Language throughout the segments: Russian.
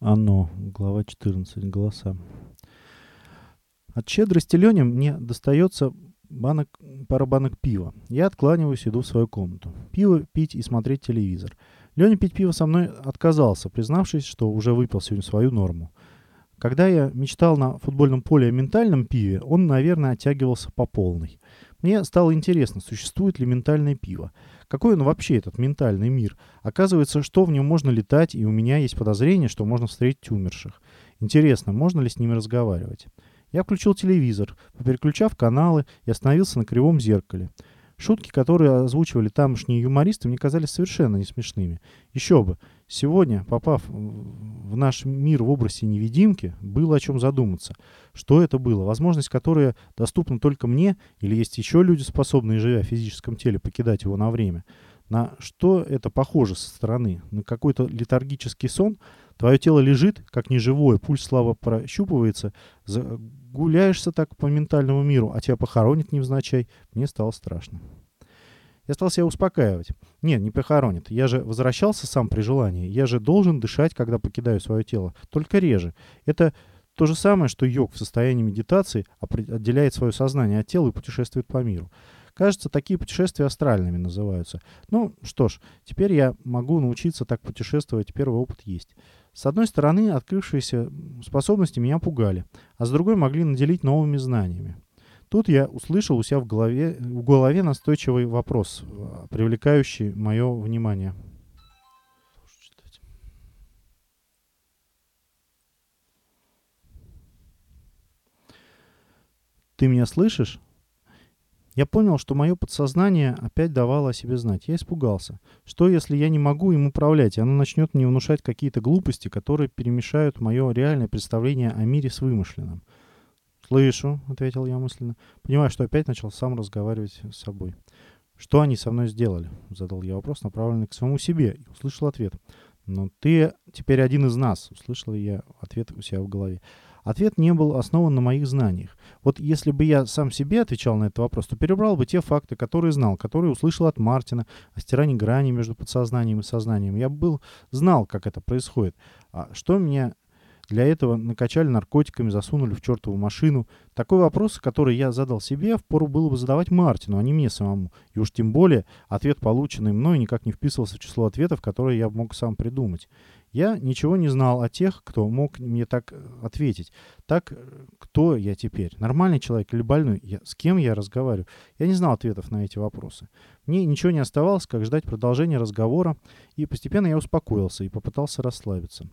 Оно, глава 14, голоса. От щедрости Лени мне достается банок, пара банок пива. Я откланиваюсь, иду в свою комнату. Пиво пить и смотреть телевизор. Леня пить пиво со мной отказался, признавшись, что уже выпил сегодня свою норму. Когда я мечтал на футбольном поле о ментальном пиве, он, наверное, оттягивался по полной. Мне стало интересно, существует ли ментальное пиво. Какой он вообще, этот ментальный мир? Оказывается, что в нем можно летать, и у меня есть подозрение, что можно встретить умерших. Интересно, можно ли с ними разговаривать? Я включил телевизор, переключав каналы и остановился на кривом зеркале. Шутки, которые озвучивали тамошние юмористы, мне казались совершенно не смешными. Еще бы, сегодня, попав в наш мир в образе невидимки, было о чем задуматься. Что это было? Возможность, которая доступна только мне, или есть еще люди, способные, живя в физическом теле, покидать его на время? На что это похоже со стороны? На какой-то летаргический сон? Твое тело лежит, как неживое, пульс слабо прощупывается, гуляешься так по ментальному миру, а тебя похоронит невзначай. Мне стало страшно. Я стал себя успокаивать. Нет, не похоронит. Я же возвращался сам при желании. Я же должен дышать, когда покидаю свое тело. Только реже. Это то же самое, что йог в состоянии медитации отделяет свое сознание от тела и путешествует по миру. Кажется, такие путешествия астральными называются. Ну, что ж, теперь я могу научиться так путешествовать, первый опыт есть. С одной стороны, открывшиеся способности меня пугали, а с другой могли наделить новыми знаниями. Тут я услышал у себя в голове, в голове настойчивый вопрос, привлекающий мое внимание. Ты меня слышишь? Я понял, что мое подсознание опять давало о себе знать. Я испугался. Что, если я не могу им управлять, и оно начнет мне внушать какие-то глупости, которые перемешают мое реальное представление о мире с вымышленным? «Слышу», — ответил я мысленно. Понимаю, что опять начал сам разговаривать с собой. «Что они со мной сделали?» — задал я вопрос, направленный к самому себе, и услышал ответ. «Но ты теперь один из нас», — услышал я ответ у себя в голове. Ответ не был основан на моих знаниях. Вот если бы я сам себе отвечал на этот вопрос, то перебрал бы те факты, которые знал, которые услышал от Мартина о стирании грани между подсознанием и сознанием. Я был знал, как это происходит. А что меня для этого накачали наркотиками, засунули в чертову машину. Такой вопрос, который я задал себе, впору было бы задавать Мартину, а не мне самому. И уж тем более ответ, полученный мной, никак не вписывался в число ответов, которые я мог сам придумать. Я ничего не знал о тех, кто мог мне так э, ответить. Так, э, кто я теперь? Нормальный человек или больной? Я, с кем я разговариваю? Я не знал ответов на эти вопросы. Мне ничего не оставалось, как ждать продолжения разговора, и постепенно я успокоился и попытался расслабиться.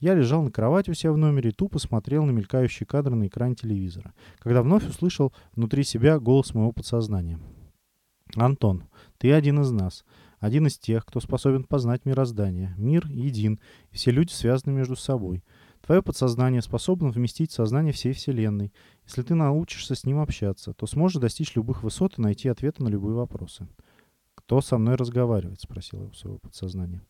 Я лежал на кровати у себя в номере и тупо смотрел на мелькающие кадры на экране телевизора, когда вновь услышал внутри себя голос моего подсознания. «Антон, ты один из нас один из тех, кто способен познать мироздание. Мир един, и все люди связаны между собой. Твое подсознание способно вместить сознание всей Вселенной. Если ты научишься с ним общаться, то сможешь достичь любых высот и найти ответы на любые вопросы. «Кто со мной разговаривает?» — спросил его своего подсознания.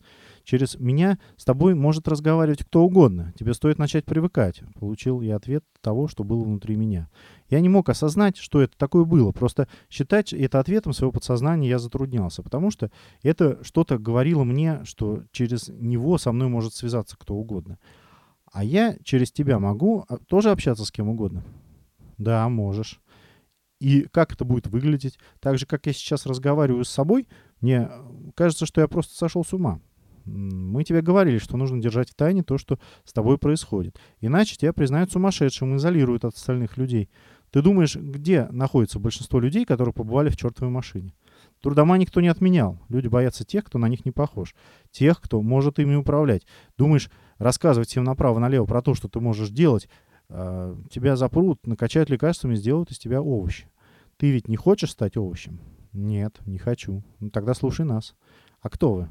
«Через меня с тобой может разговаривать кто угодно. Тебе стоит начать привыкать». Получил я ответ того, что было внутри меня. Я не мог осознать, что это такое было. Просто считать это ответом своего подсознания я затруднялся, потому что это что-то говорило мне, что через него со мной может связаться кто угодно. А я через тебя могу а, тоже общаться с кем угодно? Да, можешь. И как это будет выглядеть? Так же, как я сейчас разговариваю с собой, мне кажется, что я просто сошел с ума. Мы тебе говорили, что нужно держать в тайне то, что с тобой происходит. Иначе тебя признают сумасшедшим изолируют от остальных людей. Ты думаешь, где находится большинство людей, которые побывали в чертовой машине? Трудома никто не отменял. Люди боятся тех, кто на них не похож. Тех, кто может ими управлять. Думаешь, рассказывать всем направо-налево про то, что ты можешь делать, а, тебя запрут, накачают лекарствами, сделают из тебя овощи. Ты ведь не хочешь стать овощем? Нет, не хочу. Ну, тогда слушай нас. А кто вы?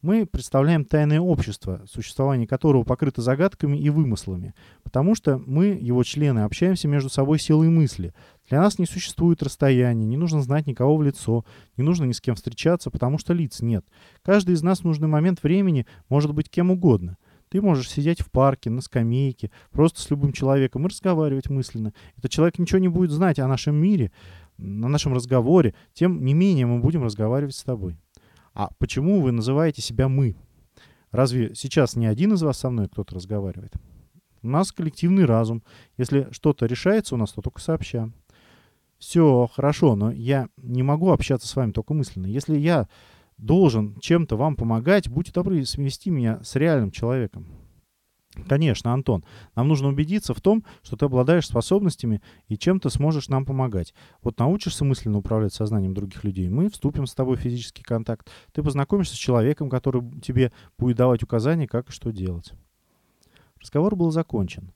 Мы представляем тайное общество, существование которого покрыто загадками и вымыслами, потому что мы, его члены, общаемся между собой силой мысли. Для нас не существует расстояния, не нужно знать никого в лицо, не нужно ни с кем встречаться, потому что лиц нет. Каждый из нас в нужный момент времени может быть кем угодно. Ты можешь сидеть в парке, на скамейке, просто с любым человеком и разговаривать мысленно. Этот человек ничего не будет знать о нашем мире, на нашем разговоре. Тем не менее, мы будем разговаривать с тобой. А почему вы называете себя «мы»? Разве сейчас не один из вас со мной кто-то разговаривает? У нас коллективный разум. Если что-то решается у нас, то только сообща. Все хорошо, но я не могу общаться с вами только мысленно. Если я должен чем-то вам помогать, будьте добры свести меня с реальным человеком. Конечно, Антон, нам нужно убедиться в том, что ты обладаешь способностями и чем ты сможешь нам помогать. Вот научишься мысленно управлять сознанием других людей, мы вступим с тобой в физический контакт. Ты познакомишься с человеком, который тебе будет давать указания, как и что делать. Разговор был закончен.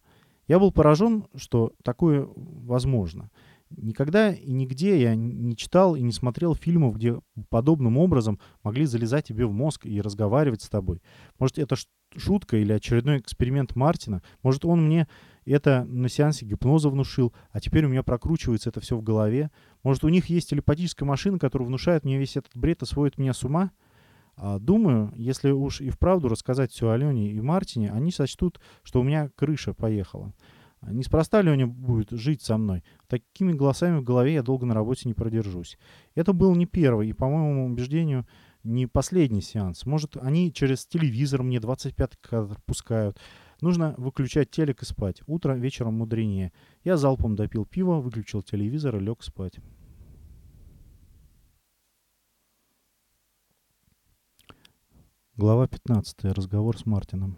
Я был поражен, что такое возможно. Никогда и нигде я не читал и не смотрел фильмов, где подобным образом могли залезать тебе в мозг и разговаривать с тобой. Может, это шутка или очередной эксперимент Мартина. Может, он мне это на сеансе гипноза внушил, а теперь у меня прокручивается это все в голове. Может, у них есть телепатическая машина, которая внушает мне весь этот бред и сводит меня с ума? А, думаю, если уж и вправду рассказать все Алене и Мартине, они сочтут, что у меня крыша поехала. Неспроста Леня будет жить со мной. Такими голосами в голове я долго на работе не продержусь. Это был не первый и, по моему убеждению, не последний сеанс. Может, они через телевизор мне 25 кадр пускают. Нужно выключать телек и спать. Утро вечером мудренее. Я залпом допил пиво, выключил телевизор и лег спать. Глава 15. Разговор с Мартином.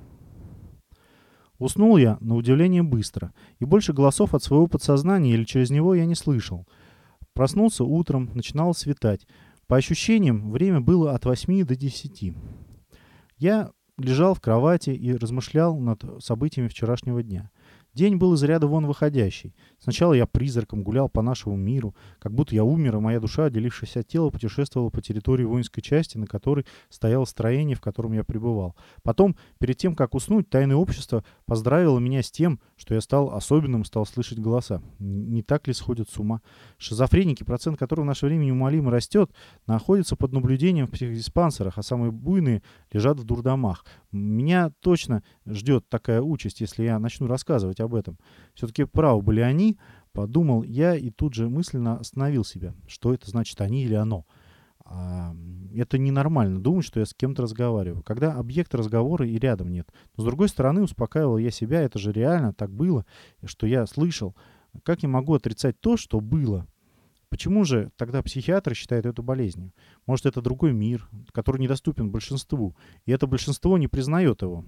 Уснул я, на удивление, быстро, и больше голосов от своего подсознания или через него я не слышал. Проснулся утром, начинало светать. По ощущениям, время было от 8 до 10. Я лежал в кровати и размышлял над событиями вчерашнего дня. День был из ряда вон выходящий. Сначала я призраком гулял по нашему миру, как будто я умер, и моя душа, отделившись от тела, путешествовала по территории воинской части, на которой стояло строение, в котором я пребывал. Потом, перед тем, как уснуть, тайное общество поздравило меня с тем, что я стал особенным, стал слышать голоса. Не так ли сходят с ума? Шизофреники, процент которых в наше время неумолимо растет, находятся под наблюдением в психдиспансерах, а самые буйные лежат в дурдомах. Меня точно ждет такая участь, если я начну рассказывать об этом. Все-таки правы были они, подумал я и тут же мысленно остановил себя. Что это значит они или оно? А, это ненормально думать, что я с кем-то разговариваю, когда объекта разговора и рядом нет. Но с другой стороны, успокаивал я себя, это же реально так было, что я слышал. Как я могу отрицать то, что было? Почему же тогда психиатры считают это болезнью? Может, это другой мир, который недоступен большинству, и это большинство не признает его.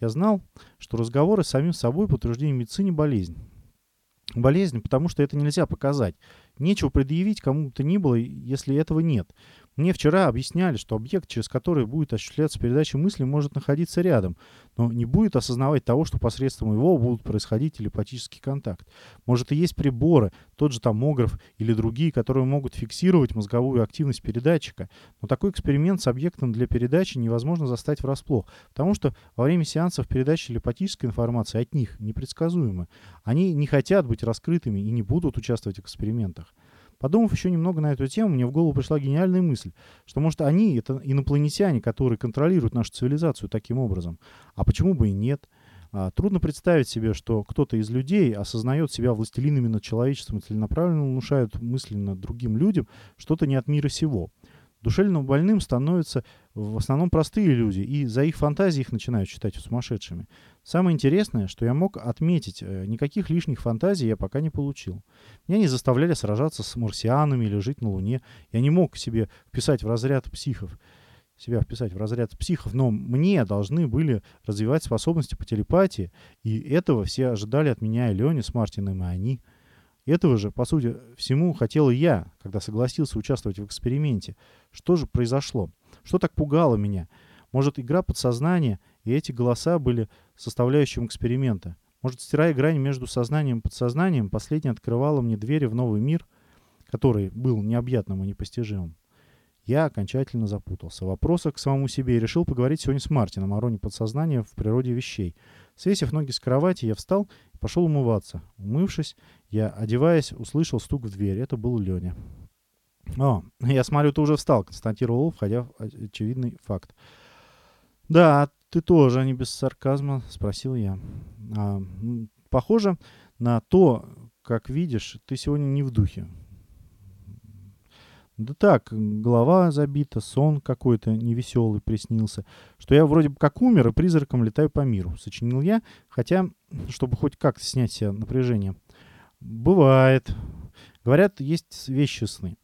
Я знал, что разговоры с самим собой по утверждению медицины болезнь. Болезнь, потому что это нельзя показать. Нечего предъявить кому-то ни было, если этого нет. Мне вчера объясняли, что объект, через который будет осуществляться передача мысли, может находиться рядом, но не будет осознавать того, что посредством его будут происходить телепатический контакт. Может и есть приборы, тот же томограф или другие, которые могут фиксировать мозговую активность передатчика, но такой эксперимент с объектом для передачи невозможно застать врасплох, потому что во время сеансов передачи телепатической информации от них непредсказуемы. Они не хотят быть раскрытыми и не будут участвовать в экспериментах. Подумав еще немного на эту тему, мне в голову пришла гениальная мысль, что, может, они — это инопланетяне, которые контролируют нашу цивилизацию таким образом. А почему бы и нет? А, трудно представить себе, что кто-то из людей осознает себя властелинами над человечеством и целенаправленно внушает мысленно другим людям что-то не от мира сего. Душевно больным становятся в основном простые люди, и за их фантазии их начинают считать сумасшедшими. Самое интересное, что я мог отметить, э, никаких лишних фантазий я пока не получил. Меня не заставляли сражаться с марсианами или жить на Луне. Я не мог себе вписать в разряд психов себя вписать в разряд психов, но мне должны были развивать способности по телепатии, и этого все ожидали от меня и Лени с Мартином, и они — этого же, по сути, всему хотел и я, когда согласился участвовать в эксперименте. Что же произошло? Что так пугало меня? Может, игра подсознания и эти голоса были составляющим эксперимента? Может, стирая грань между сознанием и подсознанием, последняя открывала мне двери в новый мир, который был необъятным и непостижимым? Я окончательно запутался в к самому себе и решил поговорить сегодня с Мартином о роли подсознания в природе вещей. Свесив ноги с кровати, я встал и пошел умываться. Умывшись, я, одеваясь, услышал стук в дверь. Это был Леня. «О, я смотрю, ты уже встал», — констатировал, входя в очевидный факт. «Да, ты тоже, а не без сарказма», — спросил я. А, «Похоже на то, как видишь, ты сегодня не в духе. Да так, голова забита, сон какой-то невеселый приснился, что я вроде бы как умер и призраком летаю по миру. Сочинил я, хотя, чтобы хоть как-то снять себе напряжение. Бывает. Говорят, есть вещи сны.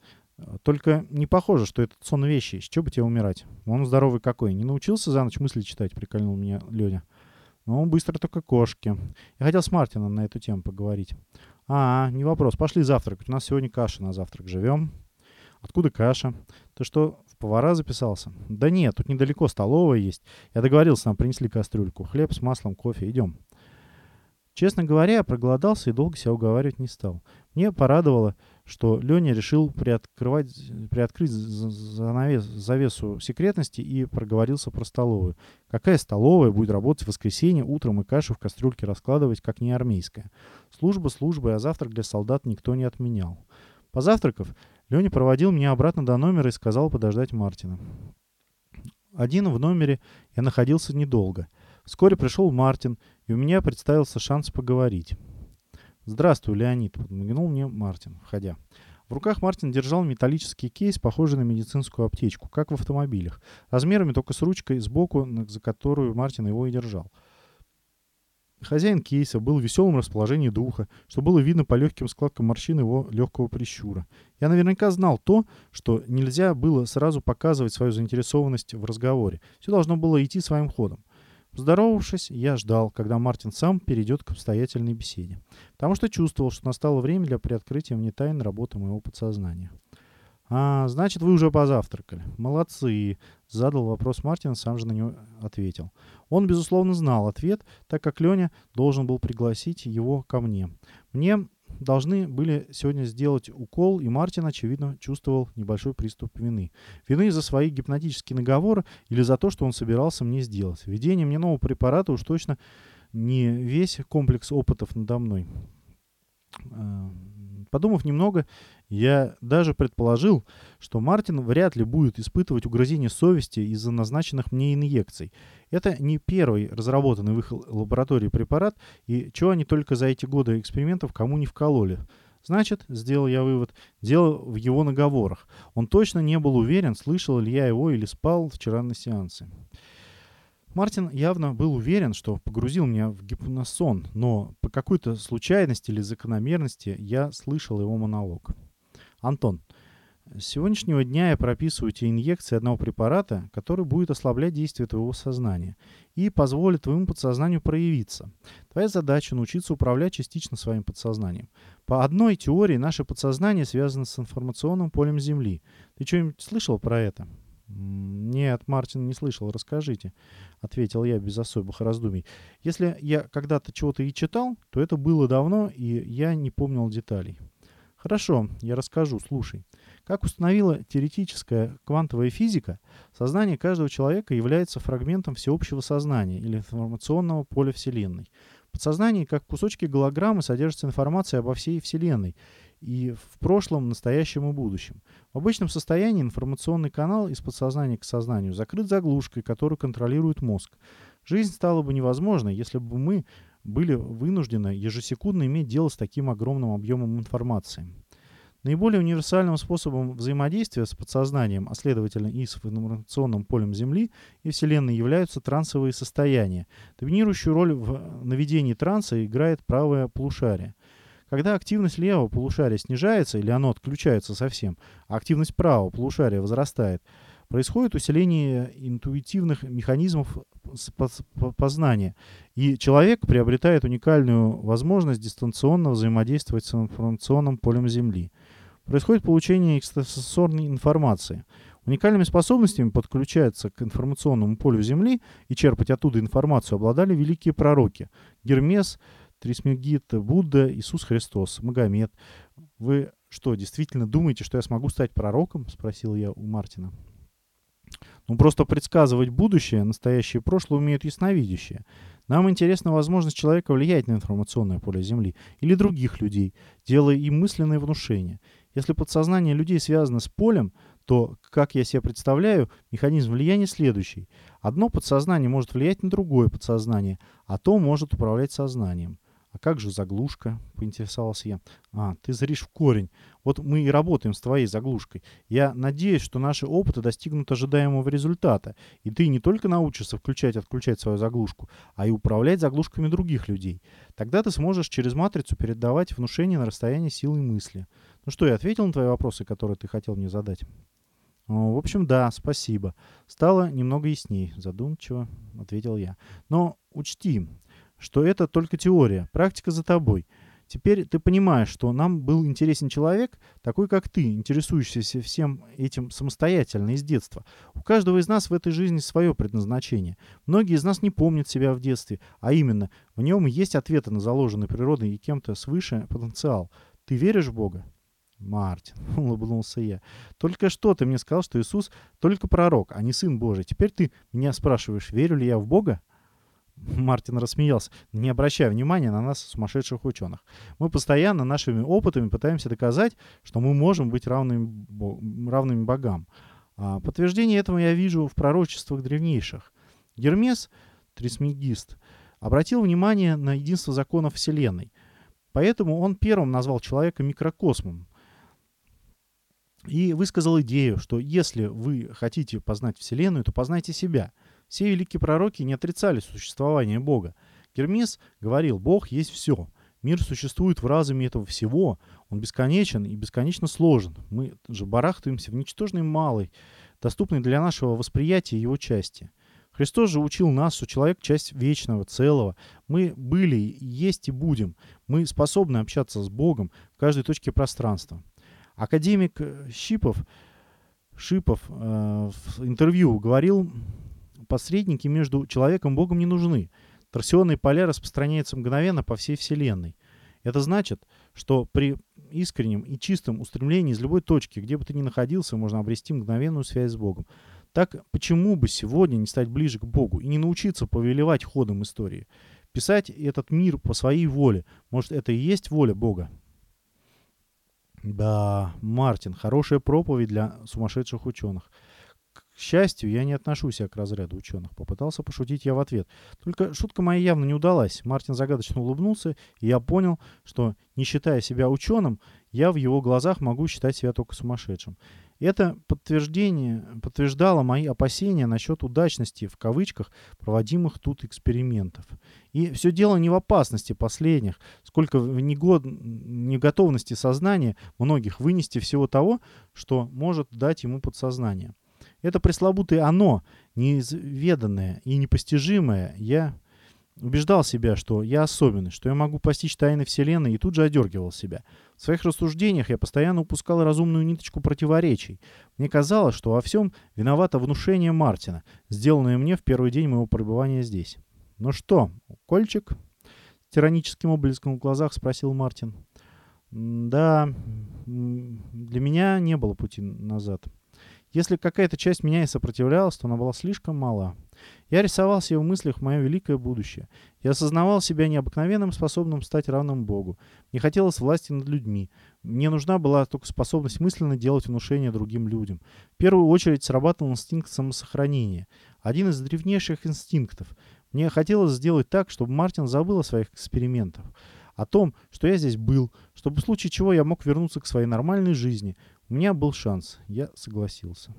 Только не похоже, что этот сон вещи. С чего бы тебе умирать? Он здоровый какой. Не научился за ночь мысли читать, прикольнул меня Леня. Ну, быстро только кошки. Я хотел с Мартином на эту тему поговорить. А, не вопрос. Пошли завтракать. У нас сегодня каша на завтрак. Живем. Откуда каша? Ты что, в повара записался? Да нет, тут недалеко столовая есть. Я договорился, нам принесли кастрюльку. Хлеб с маслом, кофе. Идем. Честно говоря, я проголодался и долго себя уговаривать не стал. Мне порадовало, что Леня решил приоткрывать, приоткрыть занавес, завесу секретности и проговорился про столовую. Какая столовая будет работать в воскресенье утром и кашу в кастрюльке раскладывать, как не армейская? Служба службой, а завтрак для солдат никто не отменял. Позавтракав, Леня проводил меня обратно до номера и сказал подождать Мартина. Один в номере я находился недолго. Вскоре пришел Мартин, и у меня представился шанс поговорить. «Здравствуй, Леонид», — подмигнул мне Мартин, входя. В руках Мартин держал металлический кейс, похожий на медицинскую аптечку, как в автомобилях, размерами только с ручкой сбоку, за которую Мартин его и держал. Хозяин кейса был в веселом расположении духа, что было видно по легким складкам морщин его легкого прищура. Я наверняка знал то, что нельзя было сразу показывать свою заинтересованность в разговоре. Все должно было идти своим ходом. Поздоровавшись, я ждал, когда Мартин сам перейдет к обстоятельной беседе, потому что чувствовал, что настало время для приоткрытия мне тайн работы моего подсознания. «А, значит, вы уже позавтракали. Молодцы!» — задал вопрос Мартин, сам же на него ответил. Он, безусловно, знал ответ, так как Леня должен был пригласить его ко мне. Мне должны были сегодня сделать укол, и Мартин, очевидно, чувствовал небольшой приступ вины. Вины за свои гипнотические наговоры или за то, что он собирался мне сделать. Введение мне нового препарата уж точно не весь комплекс опытов надо мной. А, Подумав немного, я даже предположил, что Мартин вряд ли будет испытывать угрызение совести из-за назначенных мне инъекций. Это не первый разработанный в их лаборатории препарат, и чего они только за эти годы экспериментов кому не вкололи. Значит, сделал я вывод, дело в его наговорах. Он точно не был уверен, слышал ли я его или спал вчера на сеансе. Мартин явно был уверен, что погрузил меня в гипносон, но по какой-то случайности или закономерности я слышал его монолог. «Антон, с сегодняшнего дня я прописываю тебе инъекции одного препарата, который будет ослаблять действие твоего сознания и позволит твоему подсознанию проявиться. Твоя задача — научиться управлять частично своим подсознанием. По одной теории наше подсознание связано с информационным полем Земли. Ты что-нибудь слышал про это?» «Нет, Мартин, не слышал, расскажите», — ответил я без особых раздумий. «Если я когда-то чего-то и читал, то это было давно, и я не помнил деталей». «Хорошо, я расскажу, слушай. Как установила теоретическая квантовая физика, сознание каждого человека является фрагментом всеобщего сознания или информационного поля Вселенной. В подсознании, как кусочки голограммы, содержится информация обо всей Вселенной — и в прошлом, настоящем и будущем. В обычном состоянии информационный канал из подсознания к сознанию закрыт заглушкой, которую контролирует мозг. Жизнь стала бы невозможной, если бы мы были вынуждены ежесекундно иметь дело с таким огромным объемом информации. Наиболее универсальным способом взаимодействия с подсознанием, а следовательно и с информационным полем Земли и Вселенной являются трансовые состояния. Доминирующую роль в наведении транса играет правое полушарие. Когда активность левого полушария снижается или оно отключается совсем, а активность правого полушария возрастает, происходит усиление интуитивных механизмов познания, и человек приобретает уникальную возможность дистанционно взаимодействовать с информационным полем Земли. Происходит получение экстрасенсорной информации. Уникальными способностями подключаться к информационному полю Земли и черпать оттуда информацию обладали великие пророки Гермес, Трисмегит, Будда, Иисус Христос, Магомед. Вы что, действительно думаете, что я смогу стать пророком? Спросил я у Мартина. Ну, просто предсказывать будущее, настоящее и прошлое умеют ясновидящие. Нам интересна возможность человека влиять на информационное поле Земли или других людей, делая им мысленные внушения. Если подсознание людей связано с полем, то, как я себе представляю, механизм влияния следующий. Одно подсознание может влиять на другое подсознание, а то может управлять сознанием. А как же заглушка? Поинтересовался я. А, ты зришь в корень. Вот мы и работаем с твоей заглушкой. Я надеюсь, что наши опыты достигнут ожидаемого результата. И ты не только научишься включать и отключать свою заглушку, а и управлять заглушками других людей. Тогда ты сможешь через матрицу передавать внушение на расстоянии силы мысли. Ну что, я ответил на твои вопросы, которые ты хотел мне задать? В общем, да, спасибо. Стало немного ясней, задумчиво ответил я. Но учти, что это только теория, практика за тобой. Теперь ты понимаешь, что нам был интересен человек, такой как ты, интересующийся всем этим самостоятельно из детства. У каждого из нас в этой жизни свое предназначение. Многие из нас не помнят себя в детстве, а именно, в нем есть ответы на заложенный природой и кем-то свыше потенциал. Ты веришь в Бога? Мартин, улыбнулся я. Только что ты мне сказал, что Иисус только пророк, а не Сын Божий. Теперь ты меня спрашиваешь, верю ли я в Бога? Мартин рассмеялся. Не обращая внимания на нас, сумасшедших ученых. Мы постоянно нашими опытами пытаемся доказать, что мы можем быть равными, равными богам. А подтверждение этому я вижу в пророчествах древнейших. Гермес, трисмегист, обратил внимание на единство законов Вселенной. Поэтому он первым назвал человека микрокосмом, и высказал идею, что если вы хотите познать Вселенную, то познайте себя. Все великие пророки не отрицали существование Бога. Гермес говорил, Бог есть все. Мир существует в разуме этого всего. Он бесконечен и бесконечно сложен. Мы же барахтаемся в ничтожной малой, доступной для нашего восприятия его части. Христос же учил нас, что человек — часть вечного, целого. Мы были, есть и будем. Мы способны общаться с Богом в каждой точке пространства. Академик Щипов, Шипов э, в интервью говорил, посредники между человеком и Богом не нужны. Торсионные поля распространяются мгновенно по всей Вселенной. Это значит, что при искреннем и чистом устремлении из любой точки, где бы ты ни находился, можно обрести мгновенную связь с Богом. Так почему бы сегодня не стать ближе к Богу и не научиться повелевать ходом истории? Писать этот мир по своей воле. Может, это и есть воля Бога? Да, Мартин, хорошая проповедь для сумасшедших ученых. К счастью, я не отношу себя к разряду ученых. Попытался пошутить я в ответ. Только шутка моя явно не удалась. Мартин загадочно улыбнулся, и я понял, что, не считая себя ученым, я в его глазах могу считать себя только сумасшедшим. Это подтверждение подтверждало мои опасения насчет удачности, в кавычках, проводимых тут экспериментов. И все дело не в опасности последних, сколько в негод... неготовности сознания многих вынести всего того, что может дать ему подсознание. Это пресловутое «оно», неизведанное и непостижимое, я убеждал себя, что я особенный, что я могу постичь тайны Вселенной, и тут же одергивал себя. В своих рассуждениях я постоянно упускал разумную ниточку противоречий. Мне казалось, что во всем виновато внушение Мартина, сделанное мне в первый день моего пребывания здесь. «Ну что, кольчик?» — тираническим облеском в глазах спросил Мартин. «Да, для меня не было пути назад. Если какая-то часть меня и сопротивлялась, то она была слишком мала. Я рисовал себе в мыслях мое великое будущее. Я осознавал себя необыкновенным, способным стать равным Богу. Мне хотелось власти над людьми. Мне нужна была только способность мысленно делать внушение другим людям. В первую очередь срабатывал инстинкт самосохранения. Один из древнейших инстинктов. Мне хотелось сделать так, чтобы Мартин забыл о своих экспериментах. О том, что я здесь был, чтобы в случае чего я мог вернуться к своей нормальной жизни – у меня был шанс, я согласился.